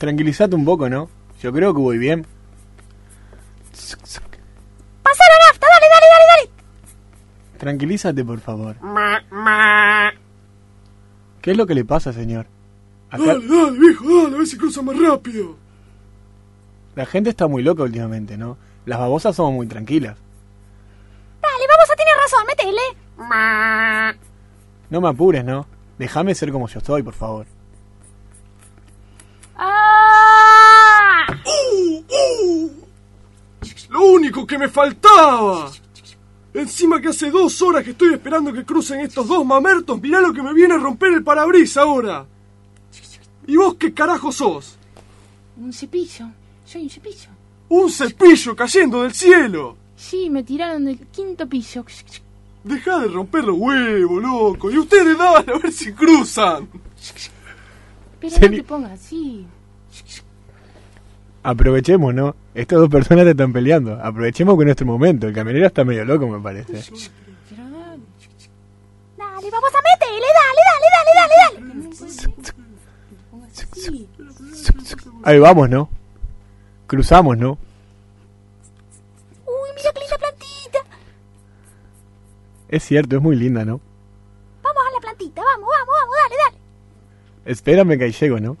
Tranquilízate un poco, ¿no? Yo creo que voy bien. ¡Pasa la nafta! ¡Dale, dale, dale, dale! Tranquilízate, por favor. ¿Qué es lo que le pasa, señor? Acá Dale, dale, viejo, dale, a ver si cruza más rápido. la gente está muy loca últimamente, ¿no? Las babosas somos muy tranquilas. Dale, vamos a tener razón, metele. No me apures, ¿no? Déjame ser como yo soy, por favor. Lo único que me faltaba. Encima que hace dos horas que estoy esperando que crucen estos dos mamertos, mirá lo que me viene a romper el parabrisas ahora. ¿Y vos qué carajo sos? Un cepillo. Soy un cepillo. Un cepillo cayendo del cielo. Sí, me tiraron del quinto piso. Deja de romper los huevos, loco. Y ustedes dale a ver si cruzan. Pero Seni- no te pongas así. Aprovechemos, ¿no? Estas dos personas te están peleando. Aprovechemos con nuestro momento. El camionero está medio loco, me parece. Dale. Vamos a metele, dale, dale, dale, dale, dale. Ahí vamos, ¿no? Cruzamos, ¿no? Uy, mira qué linda plantita. Es cierto, es muy linda, ¿no? Vamos a la plantita, vamos, vamos, vamos, dale, dale. Espérame que ahí llego, ¿no?